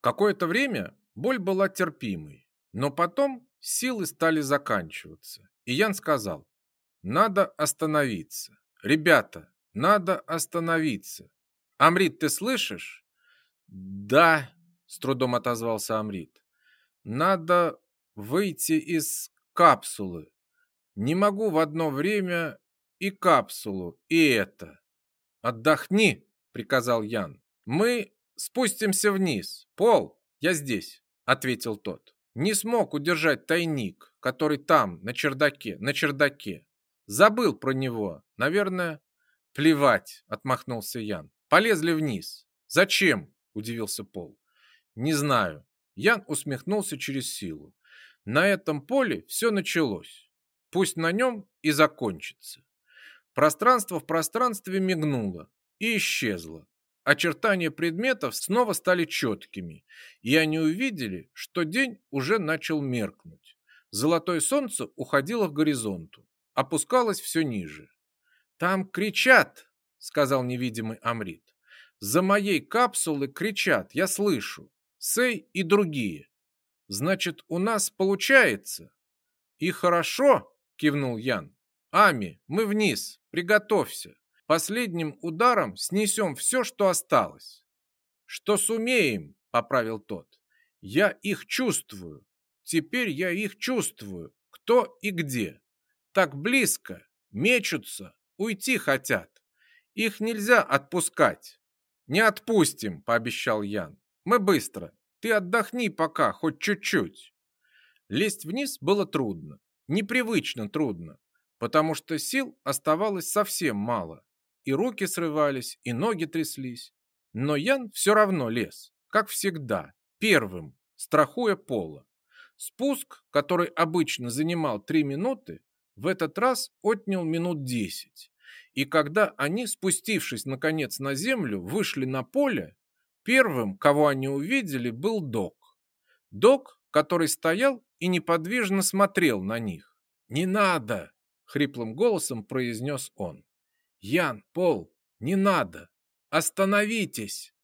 Какое-то время боль была терпимой, но потом силы стали заканчиваться. И Ян сказал, надо остановиться. Ребята, надо остановиться. Амрит, ты слышишь? Да, с трудом отозвался Амрит. Надо выйти из капсулы. Не могу в одно время и капсулу, и это. Отдохни, приказал Ян. Мы спустимся вниз. Пол, я здесь, ответил тот. Не смог удержать тайник, который там, на чердаке, на чердаке. Забыл про него. Наверное, плевать, отмахнулся Ян. Полезли вниз. Зачем? удивился Пол. Не знаю. Ян усмехнулся через силу. На этом поле все началось. Пусть на нем и закончится. Пространство в пространстве мигнуло и исчезло. Очертания предметов снова стали четкими, и они увидели, что день уже начал меркнуть. Золотое солнце уходило к горизонту, опускалось все ниже. «Там кричат!» — сказал невидимый Амрит. «За моей капсулы кричат, я слышу. Сей и другие. Значит, у нас получается?» «И хорошо!» — кивнул Ян. «Ами, мы вниз, приготовься!» Последним ударом снесем все, что осталось. Что сумеем, поправил тот. Я их чувствую. Теперь я их чувствую. Кто и где. Так близко. Мечутся. Уйти хотят. Их нельзя отпускать. Не отпустим, пообещал Ян. Мы быстро. Ты отдохни пока, хоть чуть-чуть. Лезть вниз было трудно. Непривычно трудно. Потому что сил оставалось совсем мало и руки срывались, и ноги тряслись. Но Ян все равно лез, как всегда, первым, страхуя пола. Спуск, который обычно занимал три минуты, в этот раз отнял минут десять. И когда они, спустившись наконец на землю, вышли на поле, первым, кого они увидели, был Док. Док, который стоял и неподвижно смотрел на них. «Не надо!» — хриплым голосом произнес он. Ян, Пол, не надо! Остановитесь!»